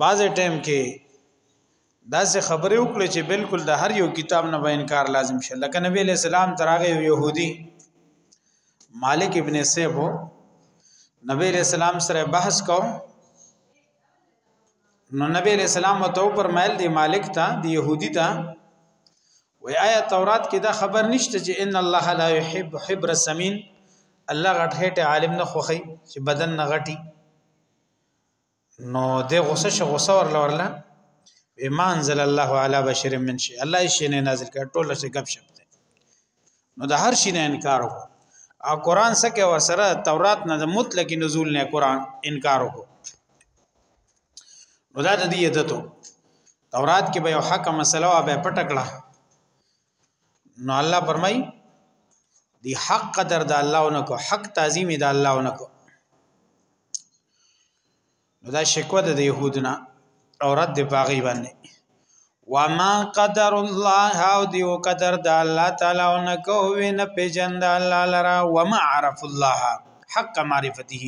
بعضې ټیم کې داسې خبرې وکړي چې بالکل د هر یو کتاب نه به انکار لازم شي لکه نبی علیہ السلام تراغه يهودي مالک ابن سیب نبی علیہ السلام سره بحث کو نو نبی علیہ السلام ته پر مایل دی مالک ته دی يهودي ته وی آیا تورات کې دا خبر نشته چې ان الله لا يحب حبر السمين الله غټه عالم نه خوخي چې بدن نه غټي نو د غصه شو غصه ورل ورلا ما انزل الله على بشر من شيء الله یې شي نه نازل کړ ټول څه غب شپ دی نو د هر شي نه انکار وکړ او قران سکه ور سره تورات نه د مطلق نزول نه قران انکار وکړ نو دا د دې عادتو تورات کې به یو حق مسله او به پټکړه نو الله فرمای دی حق قدر د الله اونکو حق تعظیم د الله اونکو دا شکوه د يهودنا او رد باغی باندې وما قدر الله او دیو قدر د الله تعالی او نه کو وین پیجن د الله لرا وما عرف الله حق معرفته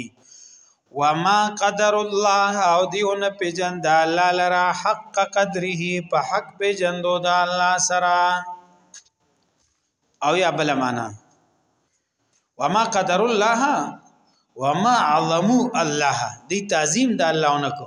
وما قدر الله او دیونه پیجن د الله لرا حق قدره په حق پیجن دو د الله سرا او یا بل معنا وما قدر الله وما عظم الله دی تعظیم د الله اونکو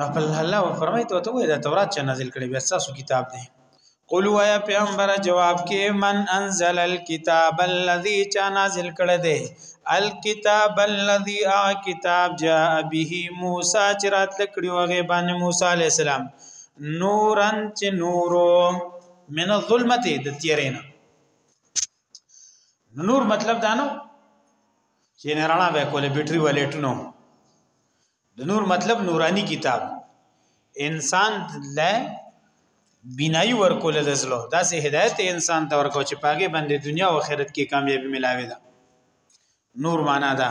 خپل الله و فرمایي ته وې د تورات چې نازل کړي بیا تاسو کتاب دی قولوا یا پیغمبر جواب کې من انزل الكتاب الذي چا نازل کړي دی الكتاب الذي ا کتاب جاء به موسی چې رات لکړي وغه باندې موسی عليه السلام نورن چې نورو من الظلمت د تیرینا نور مطلب دا نو چې نه رڼا به کولې بیټری ولیټ نو د نور مطلب نورانی کتاب انسان له بنای ورکول د زلو دا سه هدایت انسان ته ورکو چې پاګه باندې دنیا او آخرت کې کامیابی ملاوي ده نور معنا ده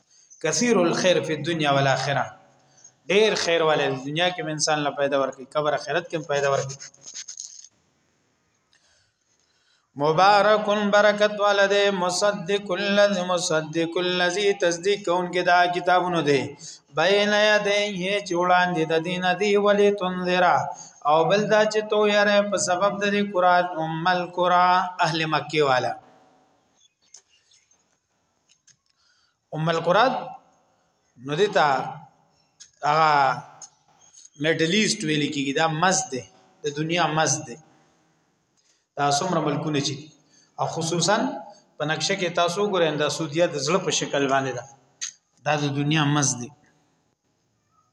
کثیر الخير فی الدنيا والاخره ډیر خیر والے دنیا کې انسان له پیدا ورکړي قبر آخرت کې پیدا ورکړي مبارک برکت والده مصدق الذی مصدق الذی تصدیق کون کې دا کتابونه دي بین یدیه چولان دي د دین دی ولی تنذرا او بل دا چې تو یاره په سبب د قران ام القران اهل مکه والا ام القراد نو دتا هغه میډلیست ویل کیږي دا مزد ده د دنیا مزد ده دا څومره ملکونه چي او خصوصا په نقشه کې تاسو ګورئ دا سعودیه د زړه په شکل باندې ده دا د دنیا مزد ده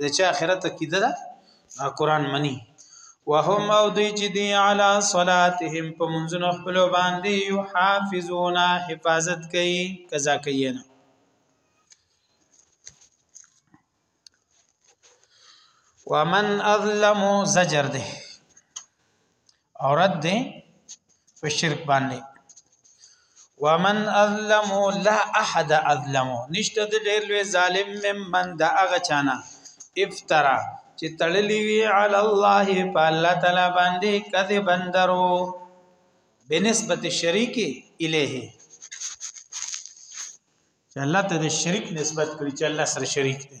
د چا اخرت عقیده ده قران منی وهم او دوی چې دی علی صلاتهم په منځونو خپل باندې یحافظون حفاظت کوي قضا کوي نه ومن اظلم زجر ده عورت دی په شرک باندې ومن اظلم لا احد اظلم نشته د ډېر لوی ظالم مم من دا هغه چانه افترا چې تړلې وی علی الله په الله تعالی باندې کذب بندرو بنسبت شریک الیه چې الله ته د شریک نسبت کړی چې الله سره شریک دی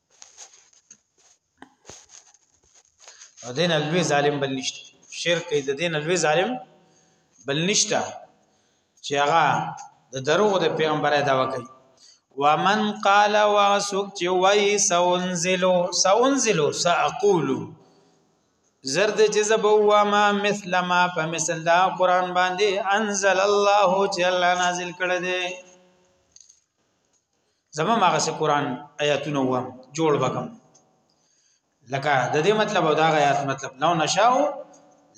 او دین الوی ظالم بل نشته شرک د دین الوی ظالم بل نشته چې هغه د دروغ د پیغمبره دا وکړي ومن قال واسوک چې وای سونزلو سونزلو ساقول زرد جذب هو ما مثل ما په مثل دا قران باندې انزل الله چې الله نازل کړی دی زما ماغه سه قران آیاتونه وام جوړ وکم لکه د دې مطلب او دا آیات مطلب لو نشاو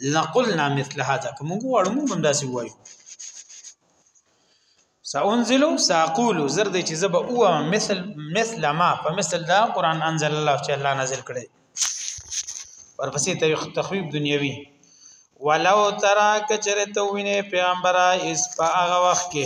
لقلنا مثل هذا کوم غواړو موږ هم داسې وایو سأنزل سأقول زرد چې زب او مثل مثل ما په مثل دا قران انزل الله چې الله نازل کړي ورپسې تخویب دنیوي ولو ترا کچرته وینه پیغمبره اس په هغه وخت کې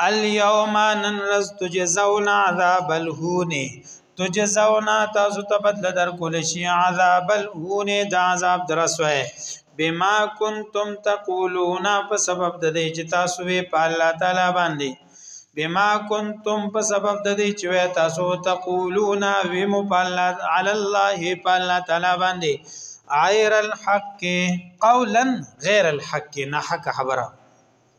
اليوم نن رز تجزون عذاب الهون تجزون تاسو ته بدل در کول شي عذاب الهون د عذاب درسوي بما كنتم تقولون په سبب د دې چې تاسو وی په الله تعالی باندې بما كنتم په سبب د دې چې تاسو تقولون وی مو په الله علی الله په الله تعالی باندې غیر الحق قولا غیر الحق نه حق خبره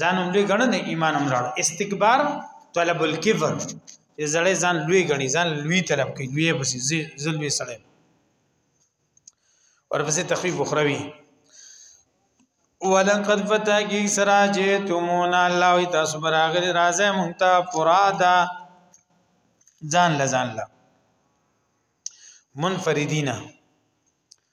ځان هم لوی غننه ایمان هم راړ استکبار طلب الكبر چې زړې ځان لوی غني ځان لوی طلب کوي لوی بس زلوي سره ورپسې تخفیف اخروی ولقد فتاکی سراجتمونا الله تاسو براغل راځه مونږ ته فرادا ځان لزان لا منفردینا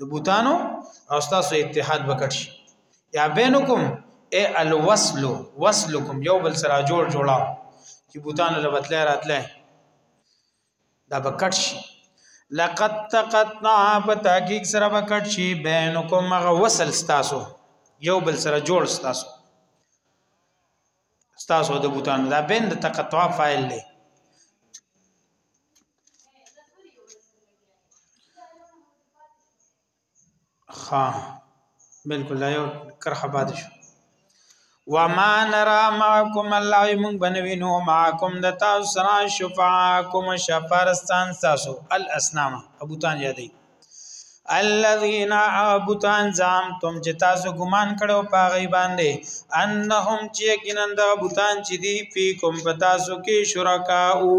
د بوتانو او تاسو اتحاد وکړ شي یا بینکم ای الوصل وصلکم یو بل سره جوړ جوړاو چې بوتانو لبتله راتله دا بکټ شي لقد تقطع په تحقیق سره وکړ شي بینکم مغه وصل تاسو یو بل سره جوړ تاسو تاسو د بوتان دا بین د تقطع فاعل دی ها بالکل دا یو کرخه باد شو وما نرى معكم الله من بنوینو معكم د تاسو سره شفاعكم شفارستان تاسو الاسنام ابو تان یادی الذين عبتان زعمتم چې تاسو ګمان کړو پاغي باندې انهم چې یقینا د بوتان چې دی پی کوم پتا سو کې شرکا او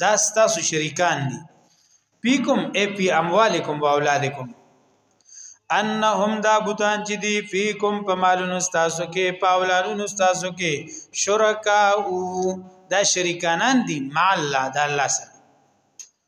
دا تاسو شریکان دي پیکم ای پی اموالکم و اولادکم انهم دا بوتان چې دی فیکم په مالونو تاسو کې په اولادونو تاسو کې شرکا او دا شریکانان دي مع الله د الله سره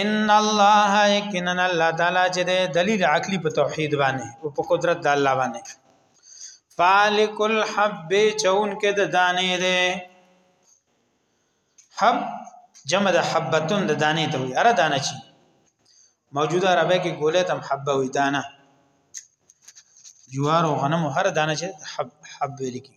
ان الله یقینا الله تعالی چې د دلیل عقلی په توحید باندې او په قدرت د الله باندې فالک الحب چون کې د دانې ده حب جمع د حبتون د دانې ته وي اره دانه چی موجوده عربی کې ګولې تم حبه وي دانه جوار او غنم هر دانه چې حب حب لیکي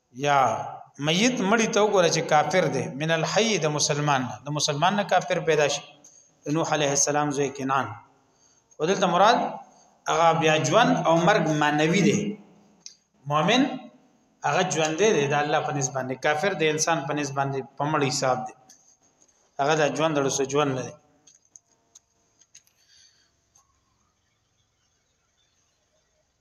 یا میت مړی ته وګوره چې کافر دی من الحي د مسلمان نه د مسلمان نه کافر پیدا شي نوح عليه السلام زوی کنان ودلته مراد هغه بیا ژوند او مرګ معنوي دی مؤمن هغه ژوند دی د الله په نسبت باندې کافر د انسان په نسبت باندې په مړ حساب دی هغه د ژوند له سو ژوند نه دی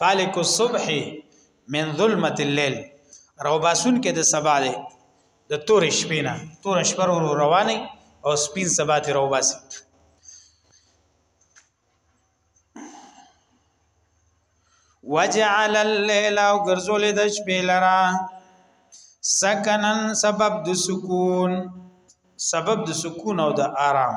فالک الصبح من ظلمه الليل رو باسون کې د سبا دی د تور شپې نه تور شپه رو رواني او سپین سبا ته رو باسي وجعل الليل او ګرځول د شپې لرا سکنن سبب د سکون سبب د سکون او د آرام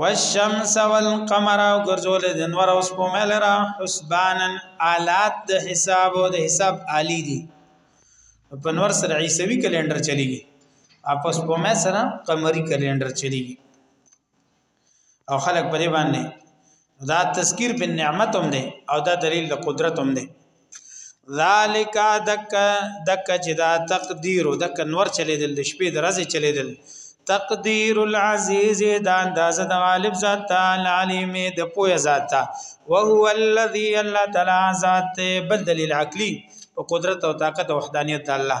والشمس والقمر او ګرځول د انور اوس په مل را حسبانن آلات د حساب او د حساب عالی دي په نور سره عیسوي کلندر چلیږي اپس په مې سره قمری کلندر چلیږي او خلق په دې باندې دا تذکیر بن نعمت هم دی او دا دلیل د قدرت هم دی ذالک دک دک چې دا تقدیر دک نور چلی دل د شپې درځي چلی دل تقدیر العزیز دا انداز د غالب ذات تعالی علیم د پوهه ذات او هو الذی الله تعالی ذات بل دلیل عقلی او قدرت او طاقت او وحدانیت الله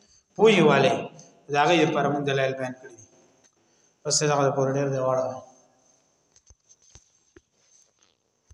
پوي والے دا غي پر موږ دلایل بیان کړی دي پس دا غو پر ډیر دی واړه